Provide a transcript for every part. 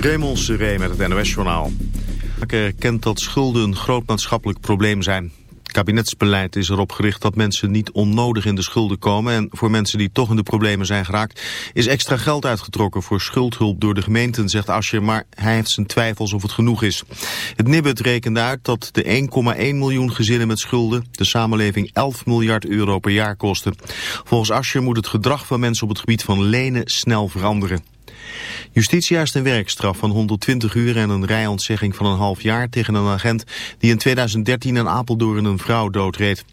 Raymond Seré met het NOS-journaal. erkent dat schulden een groot maatschappelijk probleem zijn. Het kabinetsbeleid is erop gericht dat mensen niet onnodig in de schulden komen... en voor mensen die toch in de problemen zijn geraakt... is extra geld uitgetrokken voor schuldhulp door de gemeenten, zegt Ascher... maar hij heeft zijn twijfels of het genoeg is. Het Nibud rekende uit dat de 1,1 miljoen gezinnen met schulden... de samenleving 11 miljard euro per jaar kosten. Volgens Ascher moet het gedrag van mensen op het gebied van lenen snel veranderen. Justitie eist een werkstraf van 120 uur en een rijontzegging van een half jaar tegen een agent die in 2013 in Apeldoorn een vrouw doodreed.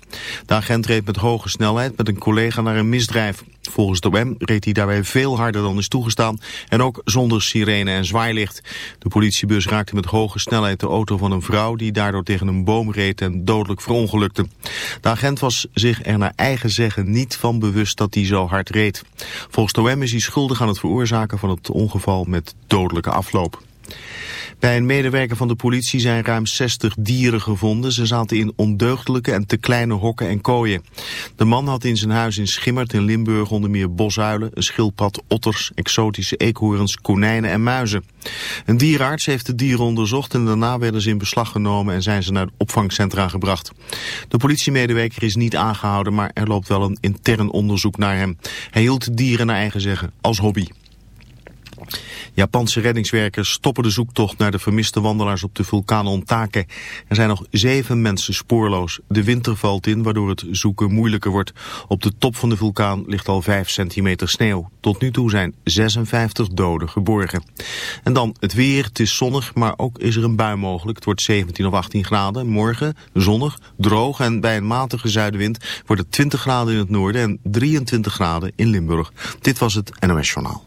De agent reed met hoge snelheid met een collega naar een misdrijf. Volgens de OM reed hij daarbij veel harder dan is toegestaan en ook zonder sirene en zwaailicht. De politiebus raakte met hoge snelheid de auto van een vrouw die daardoor tegen een boom reed en dodelijk verongelukte. De agent was zich er naar eigen zeggen niet van bewust dat hij zo hard reed. Volgens de OM is hij schuldig aan het veroorzaken van het ongeval met dodelijke afloop. Bij een medewerker van de politie zijn ruim 60 dieren gevonden. Ze zaten in ondeugdelijke en te kleine hokken en kooien. De man had in zijn huis in Schimmert in Limburg onder meer bosuilen, een schildpad, otters, exotische eekhoorns, konijnen en muizen. Een dierenarts heeft de dieren onderzocht en daarna werden ze in beslag genomen en zijn ze naar opvangcentra gebracht. De politiemedewerker is niet aangehouden, maar er loopt wel een intern onderzoek naar hem. Hij hield dieren naar eigen zeggen als hobby. Japanse reddingswerkers stoppen de zoektocht naar de vermiste wandelaars op de vulkaan Ontake. Er zijn nog zeven mensen spoorloos. De winter valt in, waardoor het zoeken moeilijker wordt. Op de top van de vulkaan ligt al 5 centimeter sneeuw. Tot nu toe zijn 56 doden geborgen. En dan het weer. Het is zonnig, maar ook is er een bui mogelijk. Het wordt 17 of 18 graden. Morgen zonnig, droog en bij een matige zuidenwind wordt het 20 graden in het noorden en 23 graden in Limburg. Dit was het NOS Journaal.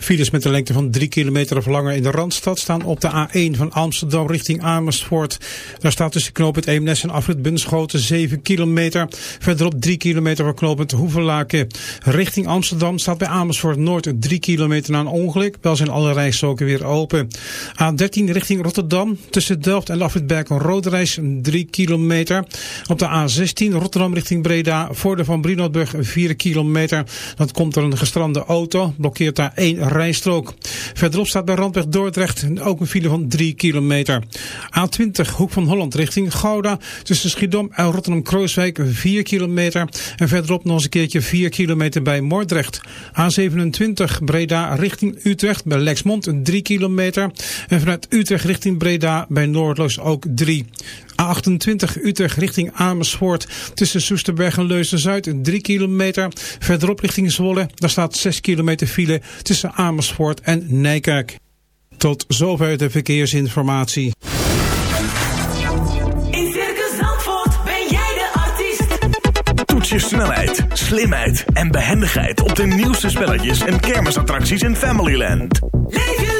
Files met een lengte van 3 kilometer of langer in de Randstad staan op de A1 van Amsterdam richting Amersfoort. Daar staat tussen knooppunt Eemnes en afrit Bunschoten 7 kilometer. Verderop 3 kilometer van knooppunt Hoevelaken. Richting Amsterdam staat bij Amersfoort Noord 3 kilometer na een ongeluk. Wel zijn alle rijstroken weer open. A13 richting Rotterdam tussen Delft en afrit Berk een rode reis 3 kilometer. Op de A16 Rotterdam richting Breda voor de Van Brienoordbrug 4 kilometer. Dat komt er een gestrande auto, blokkeert daar 1 rijstrook. Verderop staat bij Randweg Dordrecht ook een file van 3 kilometer. A20 Hoek van Holland richting Gouda. Tussen Schiedam en Rotterdam-Krooswijk 4 kilometer. En verderop nog eens een keertje 4 kilometer bij Moordrecht. A27 Breda richting Utrecht bij Lexmond 3 kilometer. En vanuit Utrecht richting Breda bij Noordloos ook 3. A28 Utrecht richting Amersfoort. Tussen Soesterberg en Leusden-Zuid 3 kilometer. Verderop richting Zwolle. Daar staat 6 kilometer file tussen Amersfoort en Nijkerk. Tot zover de verkeersinformatie. In Circus Zandvoort ben jij de artiest. Toets je snelheid, slimheid en behendigheid op de nieuwste spelletjes en kermisattracties in Familyland. Leef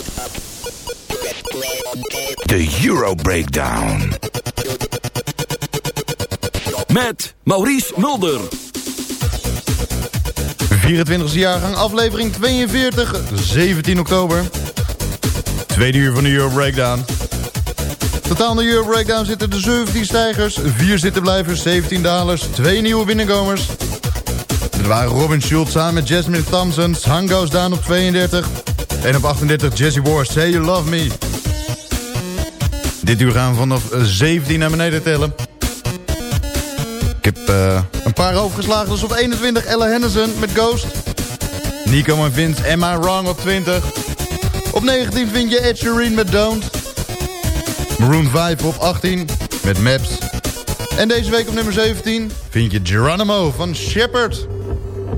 De Euro Breakdown. Met Maurice Mulder. 24e jaargang, aflevering 42, 17 oktober. Tweede uur van de Euro Breakdown. Totaal in de Euro Breakdown zitten de 17 stijgers, 4 zittenblijvers, 17 dalers, 2 nieuwe binnenkomers. Dat waren Robin Schultz samen met Jasmine Thompson, Goes Down op 32. En op 38 Jesse Ward, Say You Love Me. Dit uur gaan we vanaf 17 naar beneden tellen. Ik heb eh, een paar overgeslagen, dus op 21 Ella Henderson met Ghost. Nico en Vince, I Wrong op 20. Op 19 vind je Ed Sheeran met Don't. Maroon 5 op 18 met Maps. En deze week op nummer 17 vind je Geronimo van Shepard.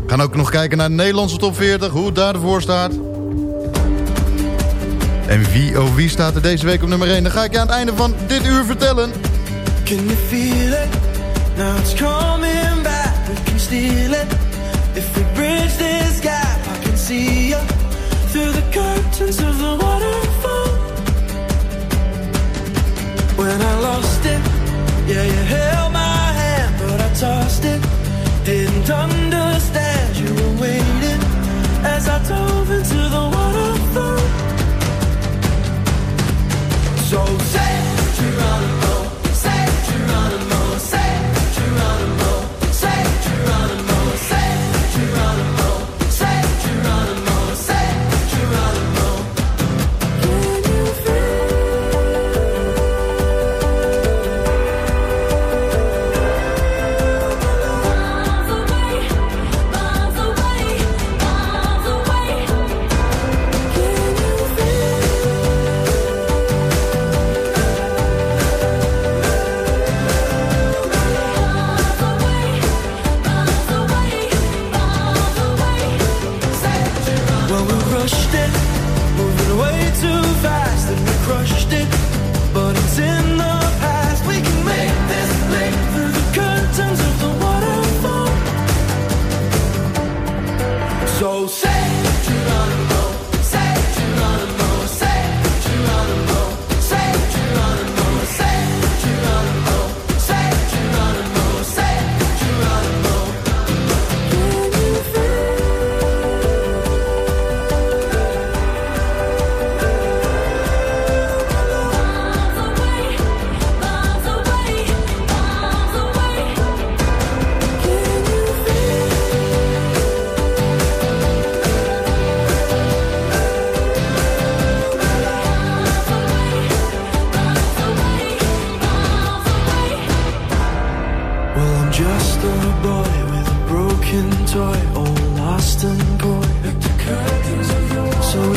Gaan ook nog kijken naar de Nederlandse top 40, hoe het daarvoor staat. En wie oh wie staat er deze week op nummer 1? Dan ga ik je aan het einde van dit uur vertellen. Can you feel it? Now it's coming back. We can steal it. If we bridge this gap, I can see you through the curtains of the waterfall. When I lost it, yeah, you held my hand, but I tossed it. Didn't understand you were waiting as I dove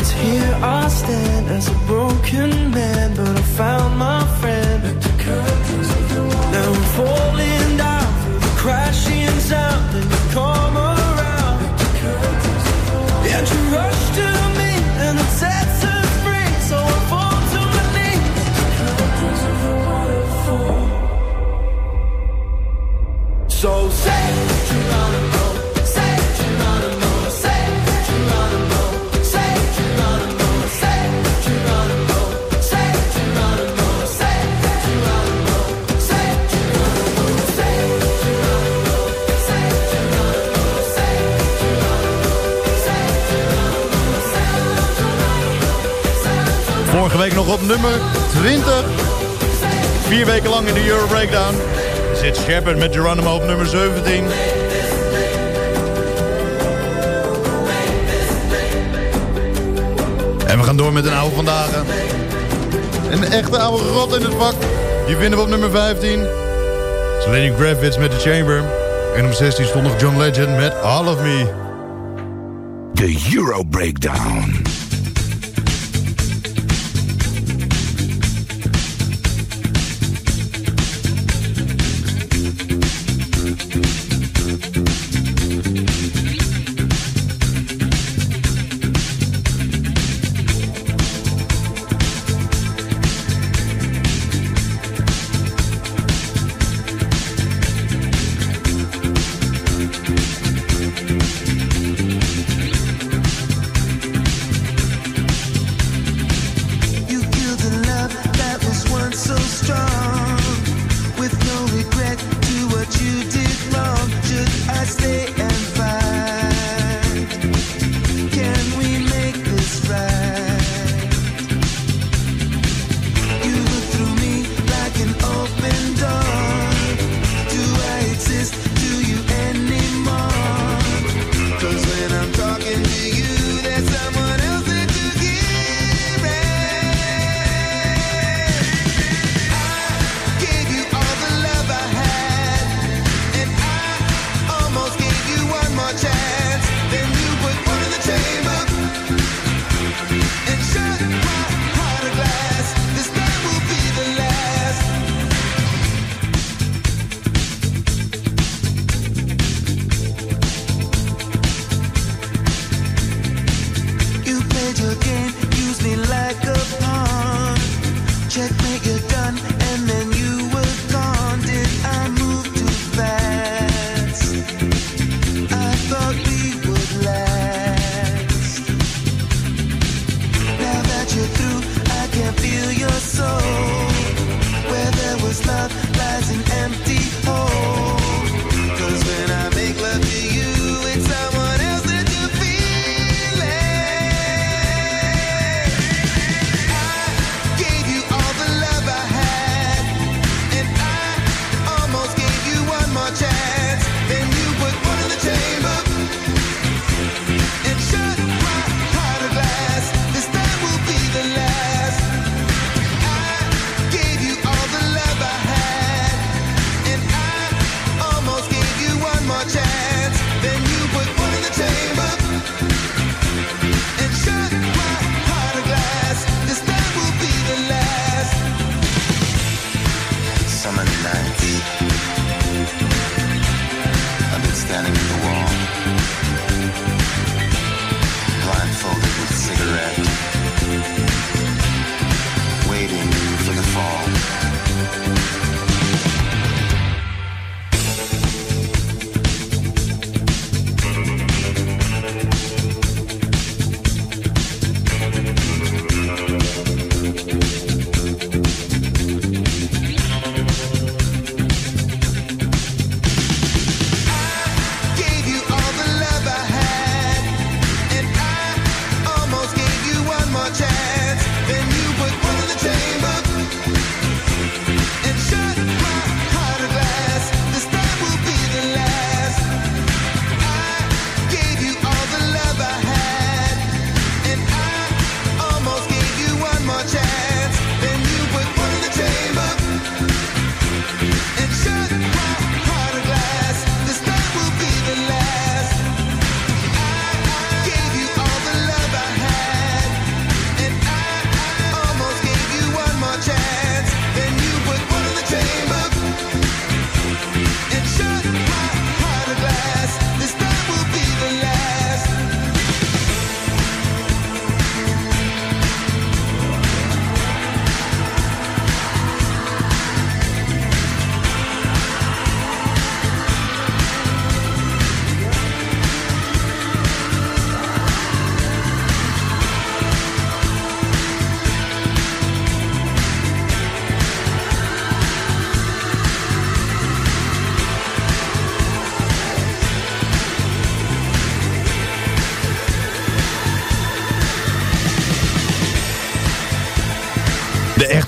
It's here I stand as a broken man, but I found my friend. Now I'm falling down the crashing sound, and you come week nog op nummer 20. Vier weken lang in de Euro Breakdown. Zit Shepard met Geronimo op nummer 17. En we gaan door met een oude vandaag. Een echte oude rot in het vak. Die vinden we op nummer 15. Dat is Lenny Kravitz met The Chamber. En op 16 stond nog John Legend met All of Me. De Euro Breakdown.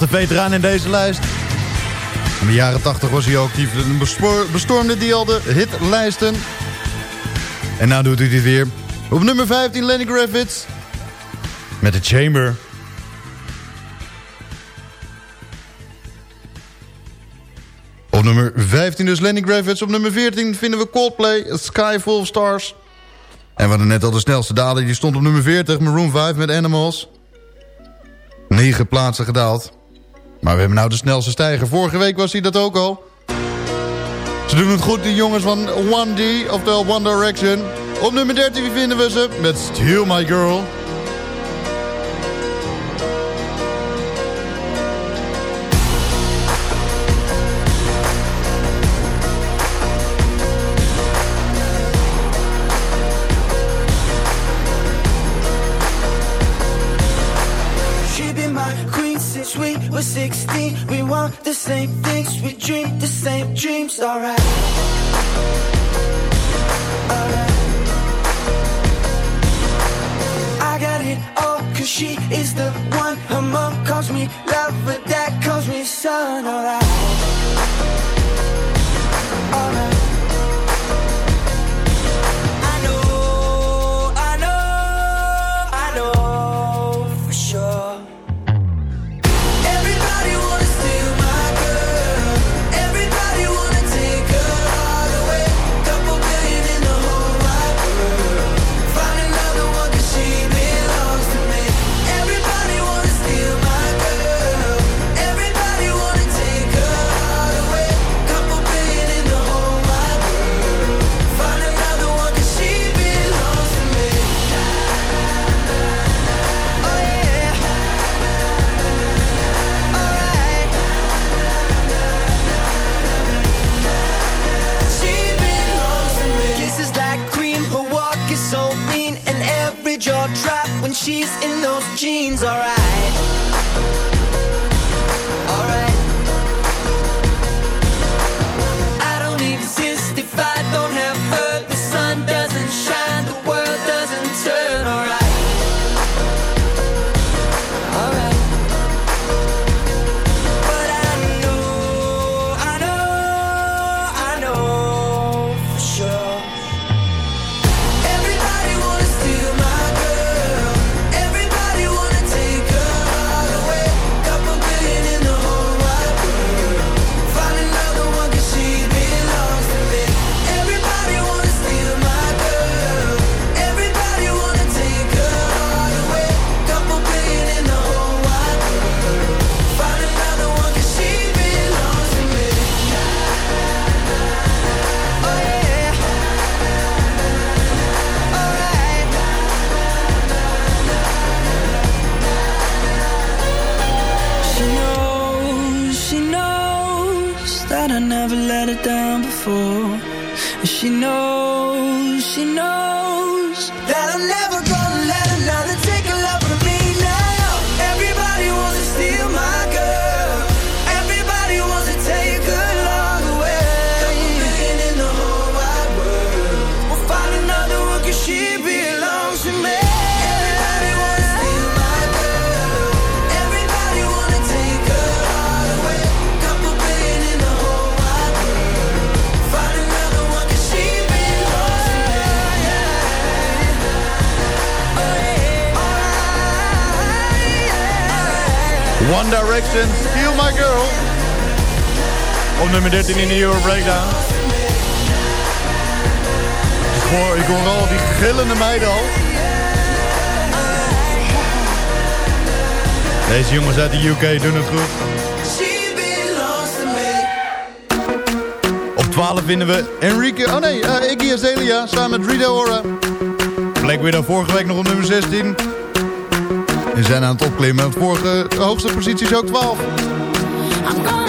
Echte veteraan in deze lijst. In de jaren 80 was hij ook actief. Bestormde die al de hitlijsten. En nou doet hij dit weer. Op nummer 15 Lenny Kravitz. Met de Chamber. Op nummer 15 dus Lenny Kravitz. Op nummer 14 vinden we Coldplay, Sky Full of Stars. En we hadden net al de snelste daler. Die stond op nummer 40, Maroon 5 met Animals. 9 plaatsen gedaald. Maar we hebben nou de snelste stijger. Vorige week was hij dat ook al. Ze doen het goed, die jongens van 1D, oftewel One Direction. Op nummer 13 vinden we ze met Steal My Girl. Were 16. We want the same things, we dream the same dreams, alright. Alright. I got it all, cause she is the one. Her mom calls me love, but dad calls me son. Alright. One Direction, Steal My Girl. Op nummer 13 in de Euro Breakdown. Ik hoor, ik hoor al die gillende meiden al. Deze jongens uit de UK doen het goed. Op 12 vinden we Enrique... Oh nee, eh, Iggy Azalea samen met Rita Ora. Black Widow vorige week nog op nummer 16. En zijn aan het opklimmen. Vorige hoogste positie is ook 12.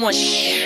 want shit.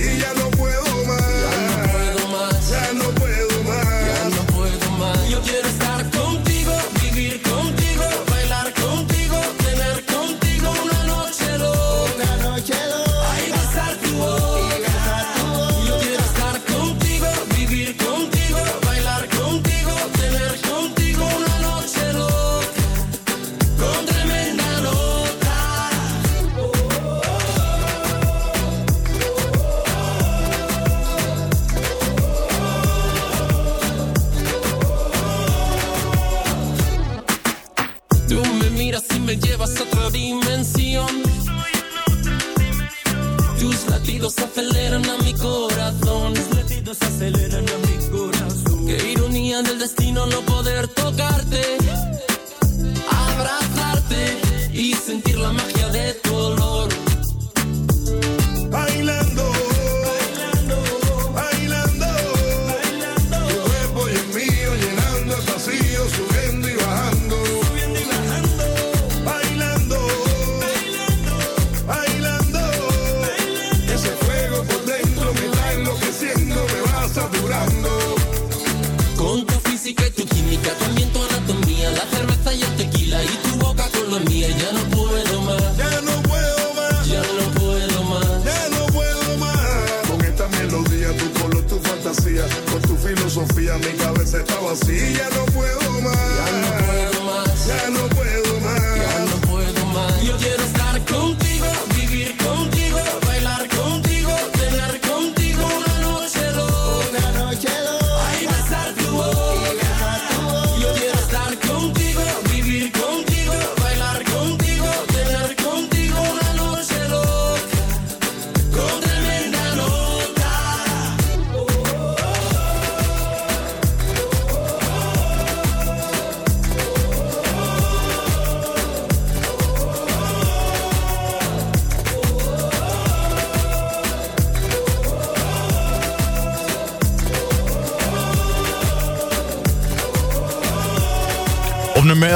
E ya no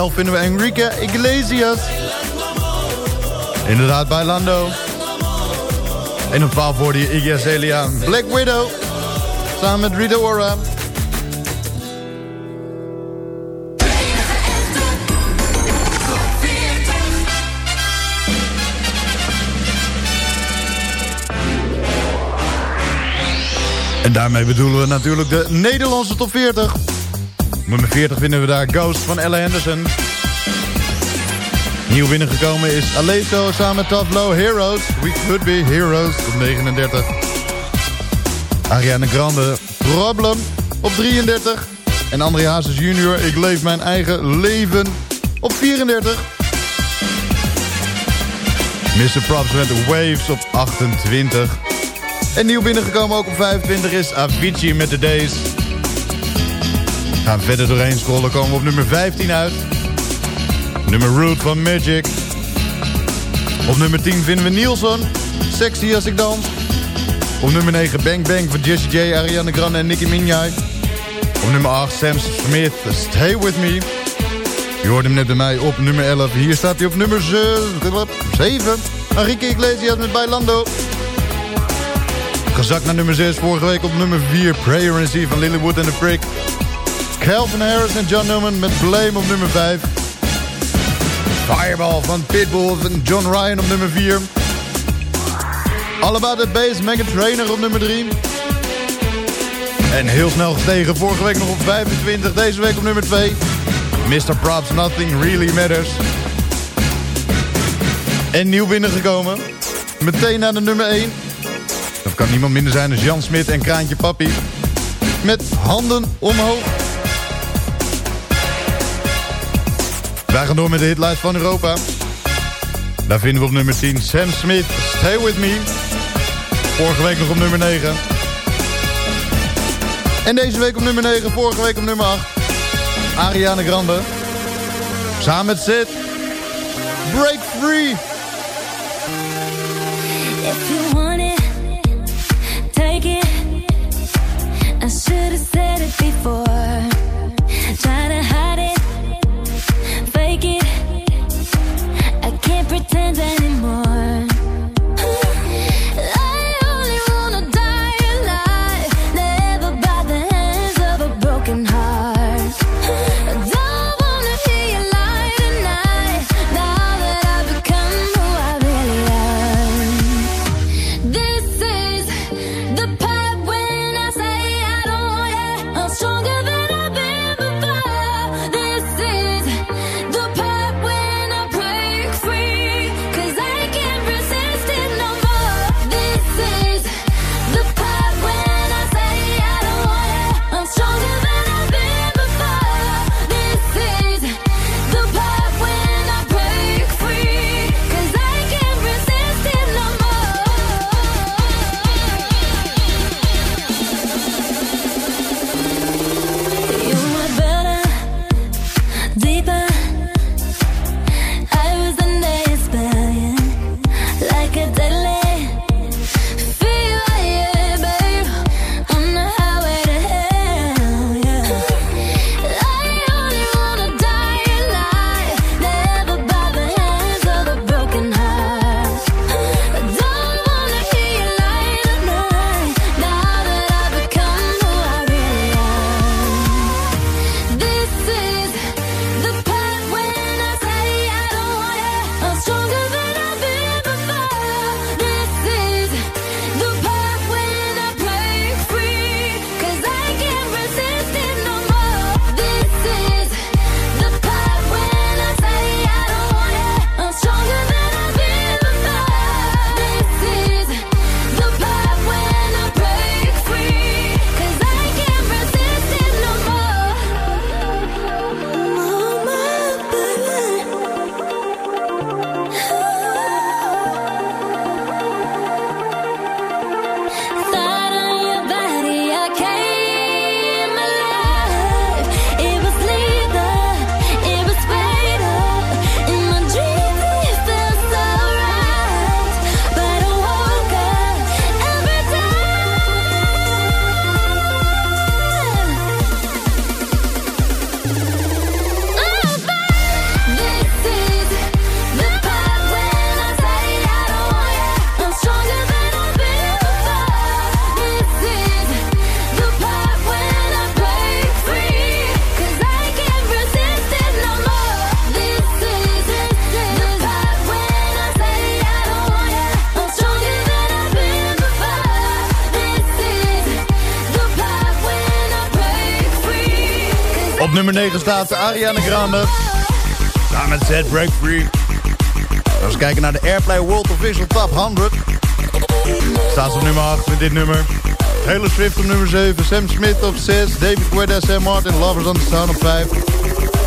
11 vinden we Enrique Iglesias. Inderdaad, bij Lando. En op 12 hoorde je Iggy. Black Widow. Samen met Rita Ora. En daarmee bedoelen we natuurlijk de Nederlandse top 40. Nummer 40 vinden we daar Ghost van Ella Henderson. Nieuw binnengekomen is Alesso samen met Tavlo Heroes. We could be heroes op 39. Ariana Grande Problem op 33. En André Hazes junior Ik leef mijn eigen leven op 34. Mr. Props met Waves op 28. En nieuw binnengekomen ook op 25 is Avicii met The Days. Gaan verder doorheen scrollen, komen we op nummer 15 uit. Nummer Root van Magic. Op nummer 10 vinden we Nielsen. Sexy als ik dans. Op nummer 9 Bang Bang van Jessie J, Ariana Grande en Nicki Minaj. Op nummer 8 Sam Smith, Stay With Me. Je hoorde hem net bij mij op nummer 11. Hier staat hij op nummer 7. Enrique Iglesias met Bailando. Gezakt naar nummer 6. Vorige week op nummer 4. Prayer and See van Lilywood en The Prick. Calvin Harris en John Newman met Blame op nummer 5. Fireball van Pitbull en John Ryan op nummer 4. All About The Bass, Megan Trainer op nummer 3. En heel snel gestegen, vorige week nog op 25, deze week op nummer 2. Mr. Props, Nothing Really Matters. En nieuw binnengekomen. Meteen naar de nummer 1. Dat kan niemand minder zijn dan Jan Smit en Kraantje Papi. Met handen omhoog. Wij gaan door met de hitlijst van Europa. Daar vinden we op nummer 10 Sam Smith, Stay With Me. Vorige week nog op nummer 9. En deze week op nummer 9, vorige week op nummer 8. Ariana Grande. Samen met Sid. Break Free. If you want it, take it. I should have said it before. Try to pretending nummer 9 staat Ariana Grande. Samen met Zed Break Free. Als we kijken naar de Airplay World Official Top 100. Staat ze op nummer 8 met dit nummer. Taylor Swift op nummer 7. Sam Smith op 6. David Guetta, Sam Martin, Lovers on the Sound op 5.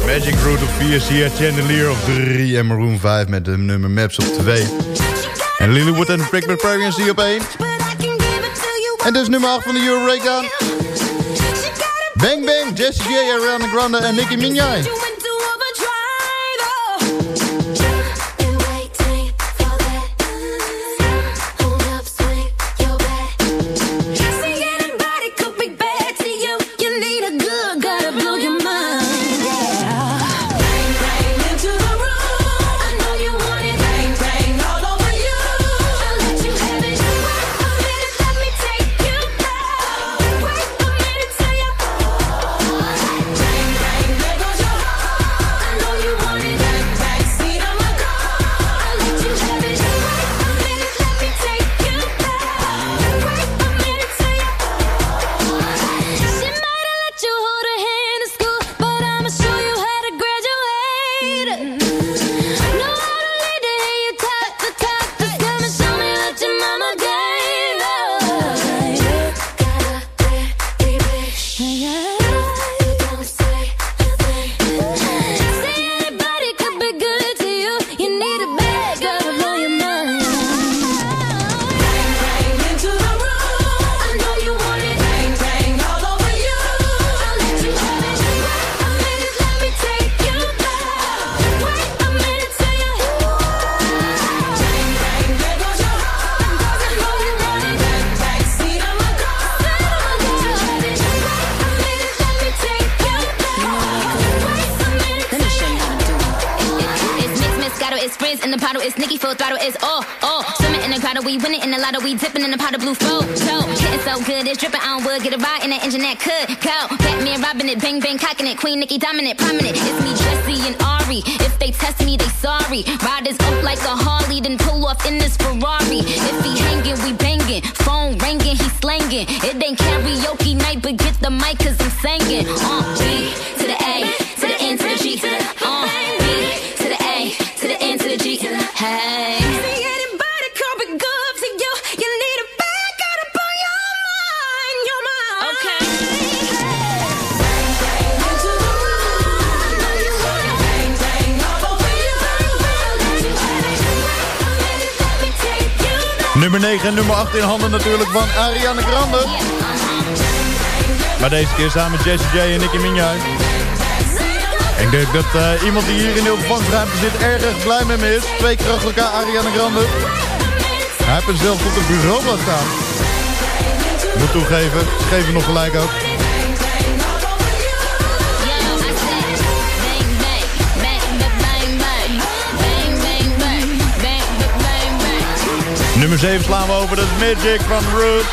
Magic Root op 4. Sia Chandelier op 3. En Maroon 5 met de nummer Maps op 2. En Lilywood en Big Pregnancy op 1. En dus nummer 8 van de Euro Breakdown. Bang Bang, Jessie J, Ariana Grande en Nicki Minaj. Dripping on wood, get a ride in the engine that could go. Batman robbing it, bang bang cocking it, Queen Nicki dominant, prominent. It's me, Jesse and Ari. If they test me, they sorry. Riders up like a Harley, then pull off in this Ferrari. If he hanging, we banging. Phone ringing, he slanging. It ain't karaoke night, but get the mic, cause I'm singing. Uh, B to the A, 9 en nummer 8 in handen natuurlijk van Ariana Grande. Maar deze keer samen met Jessie J en Nicki Minaj. Ik denk dat eh, iemand die hier in de opvangruimte zit erg blij met me is. Twee keer elkaar Ariana Grande. Hij heeft er zelf op het bureau laten staan. Moet toegeven, ze geven nog gelijk ook. Nummer 7 slaan we over, dat is Magic van Root.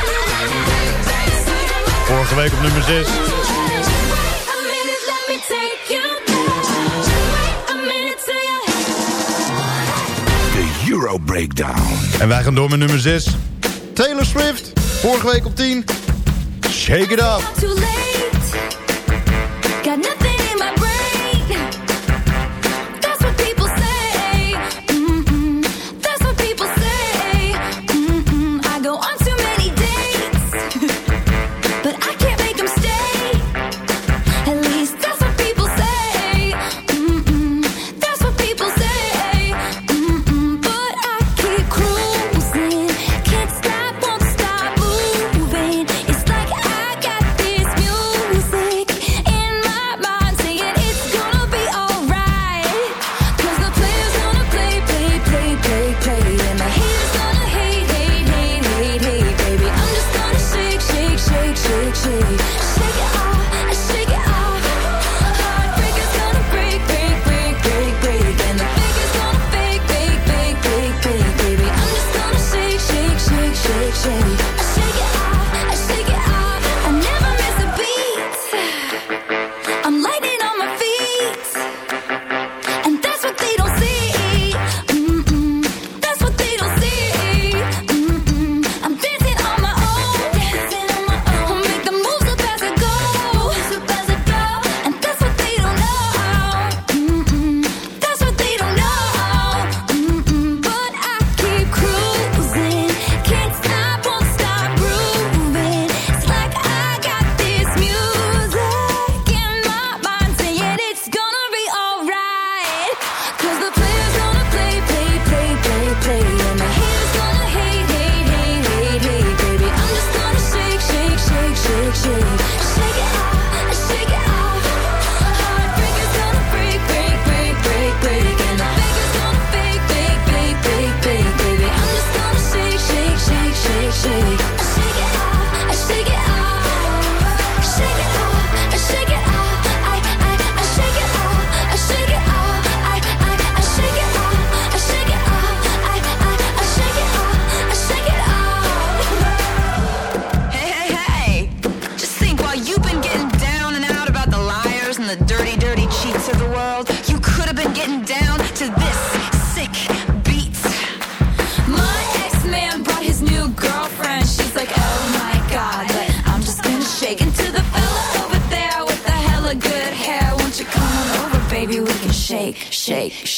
Vorige week op nummer 6. De Euro Breakdown. En wij gaan door met nummer 6. Taylor Swift, vorige week op 10. Shake it up.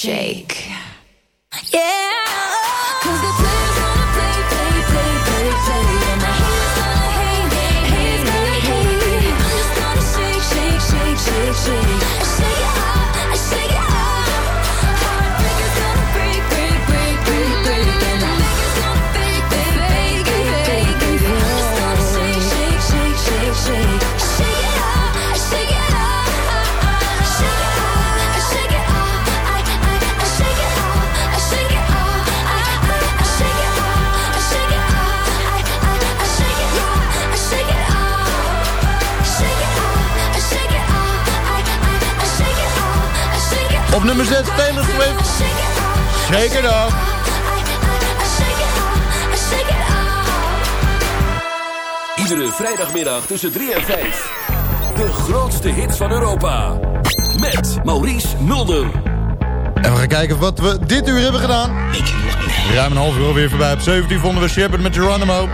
Shake. Yeah. Op nummer 6 Taylor Swift. Shake it off. Iedere vrijdagmiddag tussen 3 en 5. De grootste hits van Europa. Met Maurice Mulder. En we gaan kijken wat we dit uur hebben gedaan. Ruim een half uur alweer voorbij. Op 17 vonden we Shepard met Geronimo.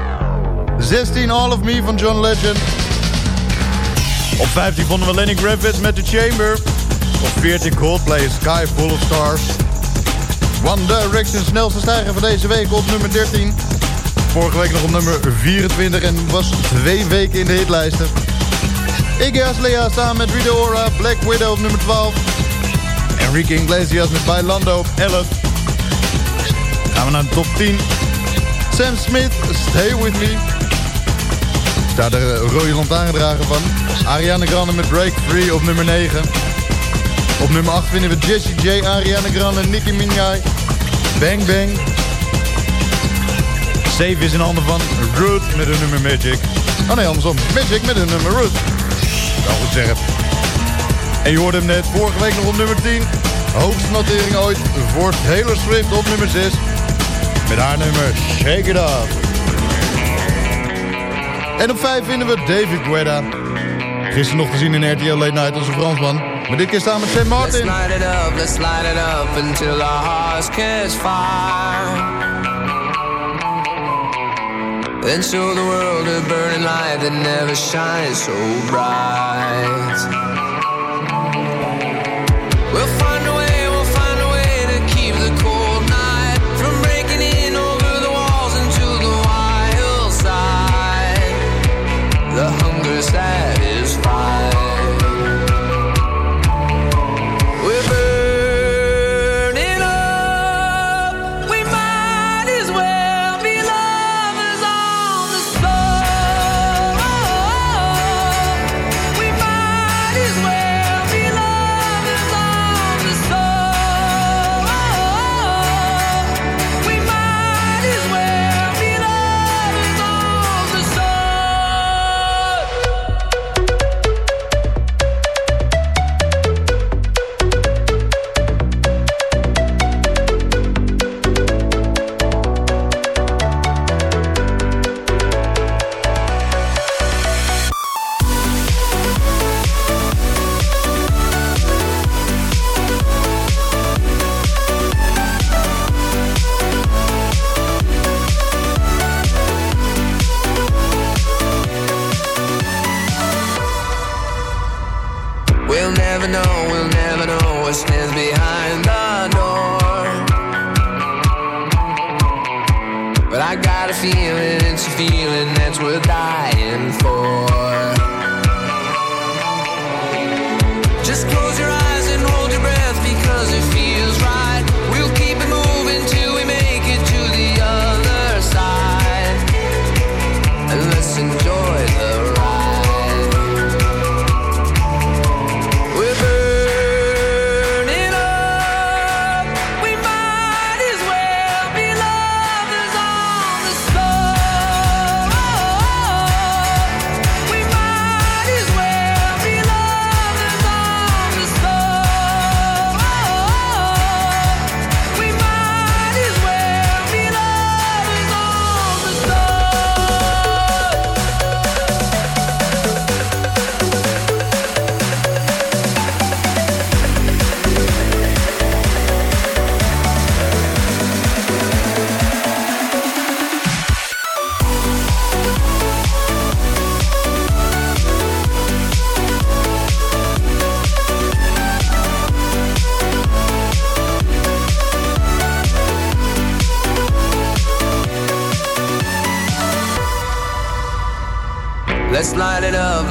16 All of Me van John Legend. Op 15 vonden we Lenny Griffith met The Chamber. Op 14 Coldplay Sky Full of Stars. One Direction snelste stijger van deze week op nummer 13. Vorige week nog op nummer 24 en was twee weken in de hitlijsten. Iggy Azalea samen met Rita Ora, Black Widow op nummer 12. Enrique Iglesias met Bailando op 11. Gaan we naar de top 10. Sam Smith, Stay With Me. Daar de rode lantaarndrager van. Ariana Grande met Break Free op nummer 9. Op nummer 8 vinden we Jessie J, Ariana Grande Nicki Minaj. Bang Bang. Save is in handen van Root met hun nummer Magic. Oh nee, andersom. Magic met hun nummer Root. Wel goed zeggen. En je hoorde hem net vorige week nog op nummer 10. Hoogste notering ooit voor Taylor Swift op nummer 6. Met haar nummer Shake It Up. En op 5 vinden we David Guetta. Gisteren nog te zien in RTL Late Night als een Fransman. Maar dit keer samen met Sam Martin. Let's light it up, let's light it up until our hearts catch fire. Then show the world a burning light that never shines so bright.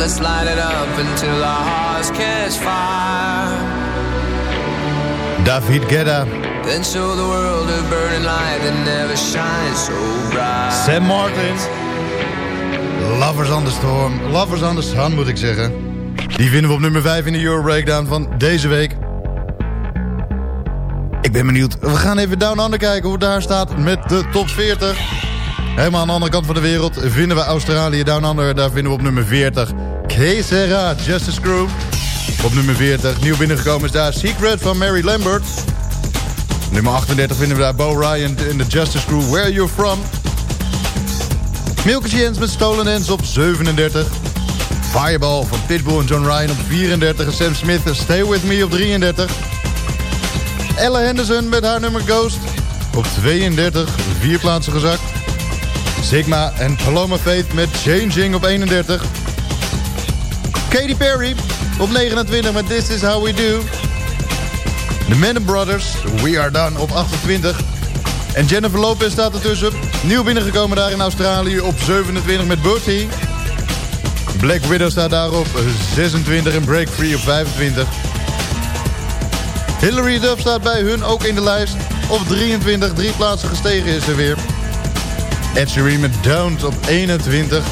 Let's light it up until our hearts catch fire. David Guetta, Then show the world a burning light that never shines so bright. Sam Martin. Lovers on the Storm. Lovers on the Sun moet ik zeggen. Die vinden we op nummer 5 in de Euro Breakdown van deze week. Ik ben benieuwd. We gaan even Down Under kijken hoe het daar staat met de top 40. Helemaal aan de andere kant van de wereld vinden we Australië Down Under. Daar vinden we op nummer 40 Que Sera, Justice Crew. Op nummer 40 nieuw binnengekomen is daar Secret van Mary Lambert. Nummer 38 vinden we daar Bo Ryan in de Justice Crew Where You From. Milky Jens met Stolen Dance op 37. Fireball van Pitbull en John Ryan op 34. En Sam Smith Stay With Me op 33. Ella Henderson met haar nummer Ghost op 32. Vier plaatsen gezakt. Sigma en Paloma Faith met Changing op 31. Katy Perry op 29 met This Is How We Do. The Menon Brothers, We Are Done op 28. En Jennifer Lopez staat ertussen. Nieuw binnengekomen daar in Australië op 27 met Booty. Black Widow staat daar op 26 en Break Free op 25. Hillary Duff staat bij hun ook in de lijst. Op 23, drie plaatsen gestegen is ze weer. Ed Sheeran met op 21.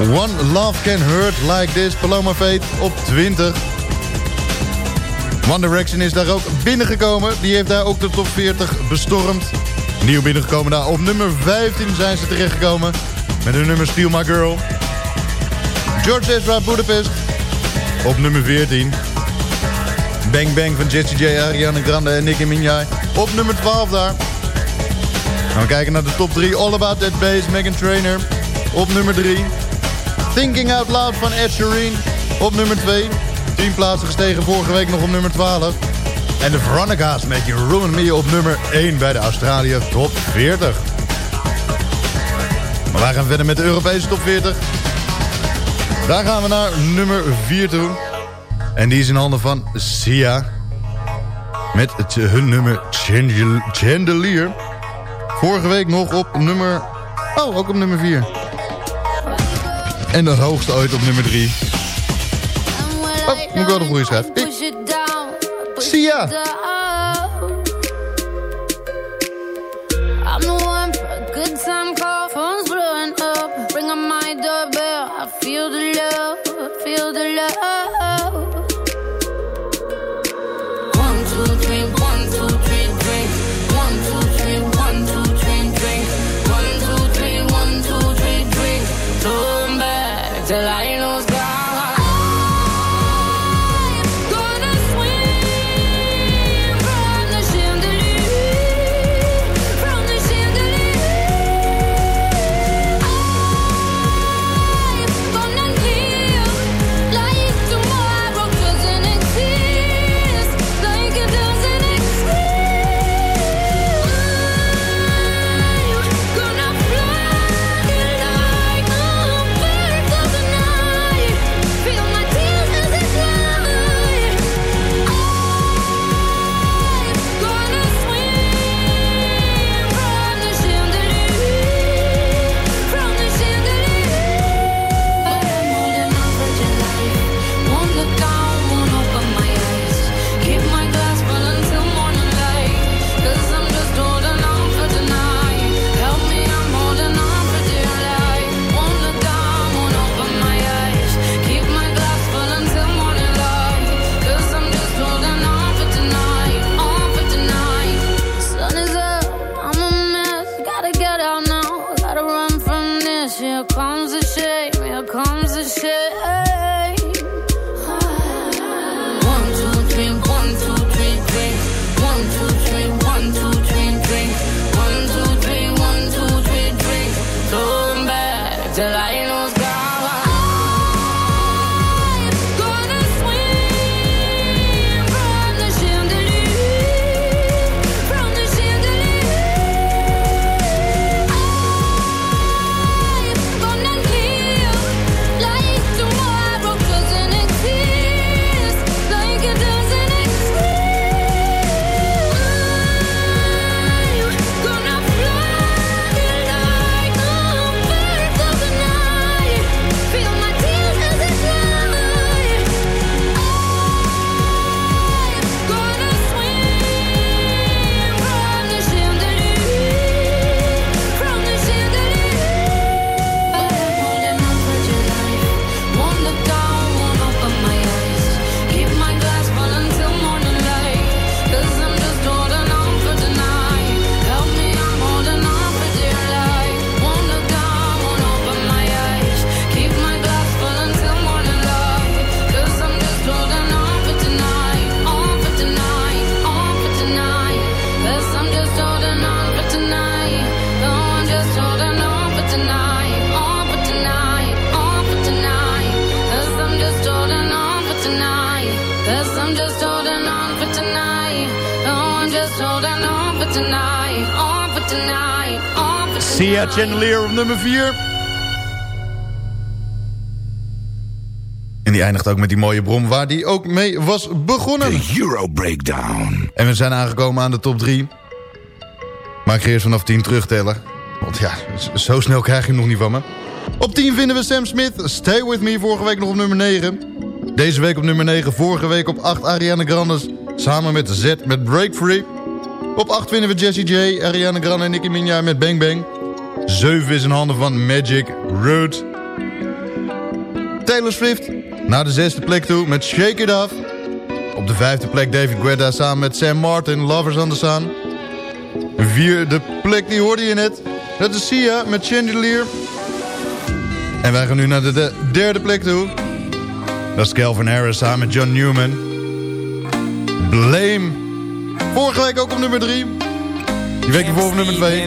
One Love Can Hurt Like This, Paloma Faith op 20. One Direction is daar ook binnengekomen. Die heeft daar ook de top 40 bestormd. Nieuw binnengekomen daar. Op nummer 15 zijn ze terechtgekomen. Met hun nummer Steal My Girl. George Ezra Budapest. Op nummer 14. Bang Bang van Jessie J, Ariana Grande en Nicki Minaj. Op nummer 12 daar. Gaan we kijken naar de top 3. All About That Bass, Megan Trainer. Op nummer 3. Thinking Out Loud van Ed Sheeran. Op nummer 2. 10 plaatsen gestegen vorige week nog op nummer 12. En de Veronica's met You Ruin Me op nummer 1 bij de Australië top 40. Maar wij gaan verder met de Europese top 40. Daar gaan we naar nummer 4 toe. En die is in handen van Sia. Met het, hun nummer Chandel- Chandelier. Vorige week nog op nummer... Oh, ook op nummer 4. En de hoogste ooit op nummer 3. Oh, moet ik wel de goede schrijven. Sia. Chandelier op nummer 4. En die eindigt ook met die mooie brom waar die ook mee was begonnen. De Euro Breakdown. En we zijn aangekomen aan de top 3. Maar ik ga eerst vanaf 10 terugtellen. Want ja, zo snel krijg je hem nog niet van me. Op 10 vinden we Sam Smith, Stay With Me, vorige week nog op nummer 9. Deze week op nummer 9, vorige week op 8 Ariana Grande... samen met Z met Break Free. Op 8 vinden we Jessie J, Ariana Grande en Nicki Minaj met Bang Bang. 7 is in handen van Magic Road. Taylor Swift naar de zesde plek toe met Shake It Off. Op de vijfde plek David Guetta samen met Sam Martin, Lovers on the Sun. Vierde plek, die hoorde je net. Dat is Sia met Chandelier. En wij gaan nu naar de, de derde plek toe. Dat is Calvin Harris samen met John Newman. Blame. Vorige week ook op nummer 3. Die week ervoor op nummer 2.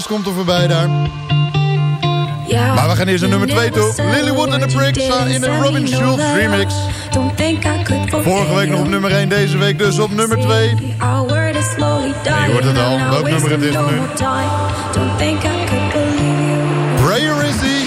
alles komt er voorbij daar. Maar we gaan eerst naar nummer 2 toe. Lilywood and the Bricks uh, in de Robin Schulz remix. Vorige week nog op nummer 1, deze week dus op nummer 2. Je hoort het al, welk nummer het is nu. Prayer is he.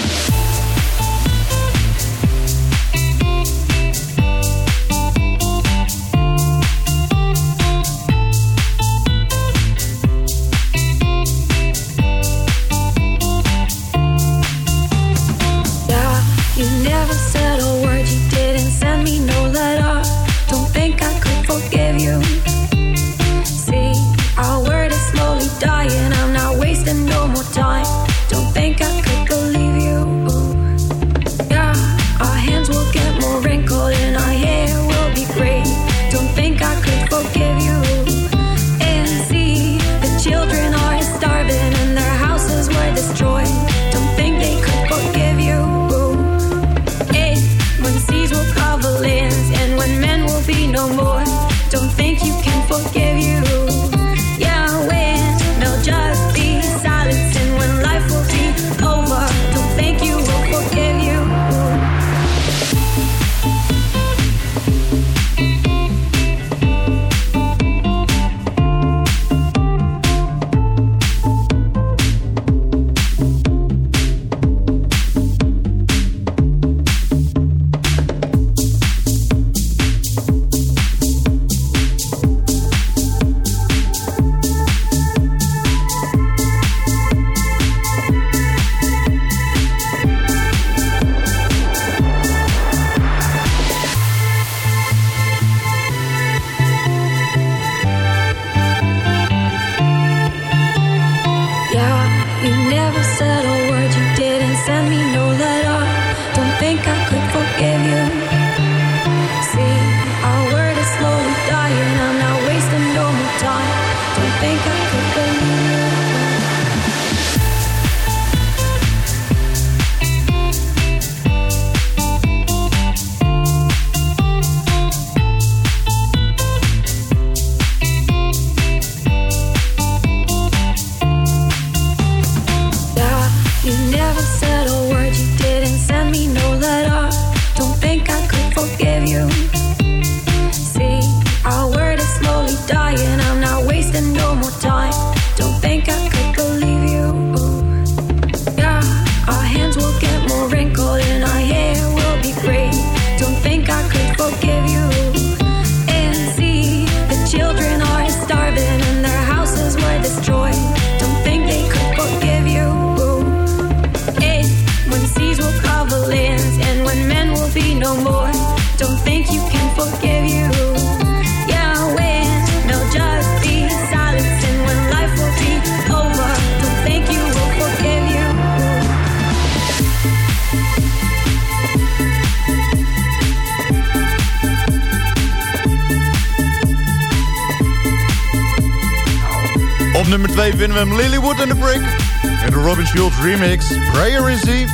Remix Prayer Sea.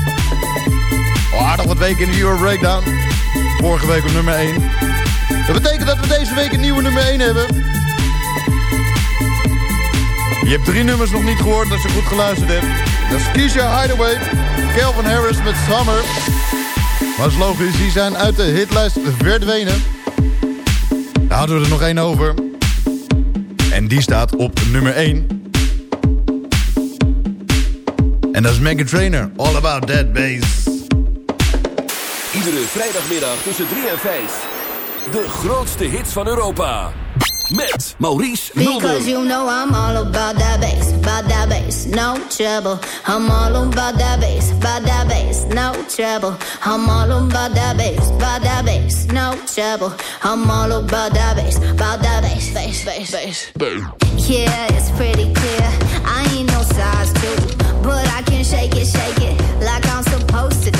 Oh, aardig wat weken in de Euro Breakdown. Vorige week op nummer 1. Dat betekent dat we deze week een nieuwe nummer 1 hebben. Je hebt drie nummers nog niet gehoord als je goed geluisterd hebt. Dat is Keisha Hideaway, Calvin Harris met Summer. Maar is logisch, die zijn uit de hitlijst verdwenen. Daar hadden we er nog één over. En die staat op nummer 1. En dat is Megan Trainer. All About That Bass. Iedere vrijdagmiddag tussen 3 en 5. De grootste hits van Europa. Met Maurice Mulder. Because you know I'm all about that bass, about that bass, no trouble. I'm all about that bass, about that bass, no trouble. I'm all about that bass, about that bass, no trouble. I'm all about that bass, about that bass, bass, bass, bass. Yeah, it's pretty clear. I ain't no size two, but I can shake it, shake it like I'm supposed to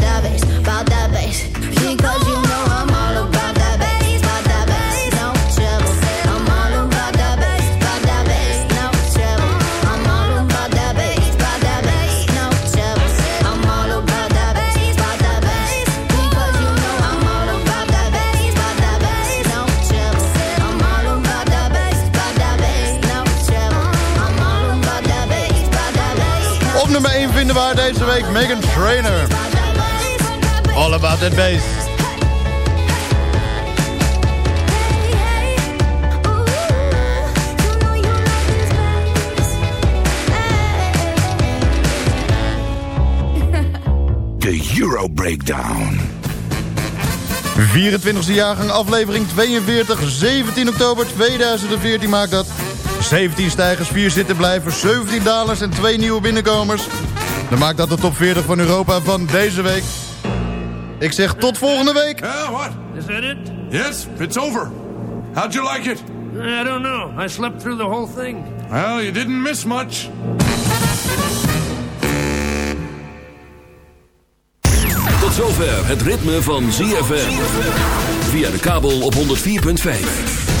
1 vinden we haar deze week Megan Trainer. All About That Bass. De Euro Breakdown. 24e jaargang, aflevering 42, 17 oktober 2014 maakt dat. 17 stijgers, 4 zittenblijvers, 17 dalers en 2 nieuwe binnenkomers. Dan maakt dat de top 40 van Europa van deze week. Ik zeg tot volgende week. Yeah, what? Is that it? Yes, it's over. How'd you like it? I don't know. I slept through the whole thing. Well, you didn't miss much. Tot zover het ritme van ZFM. Via de kabel op 104.5.